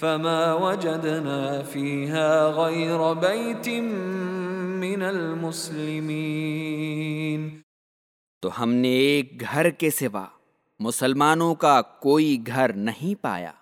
فما وجدنا فيها غير بيت من المسلمين۔ تو ہم نے ایک گھر کے سوا مسلمانوں کا کوئی گھر نہیں پایا۔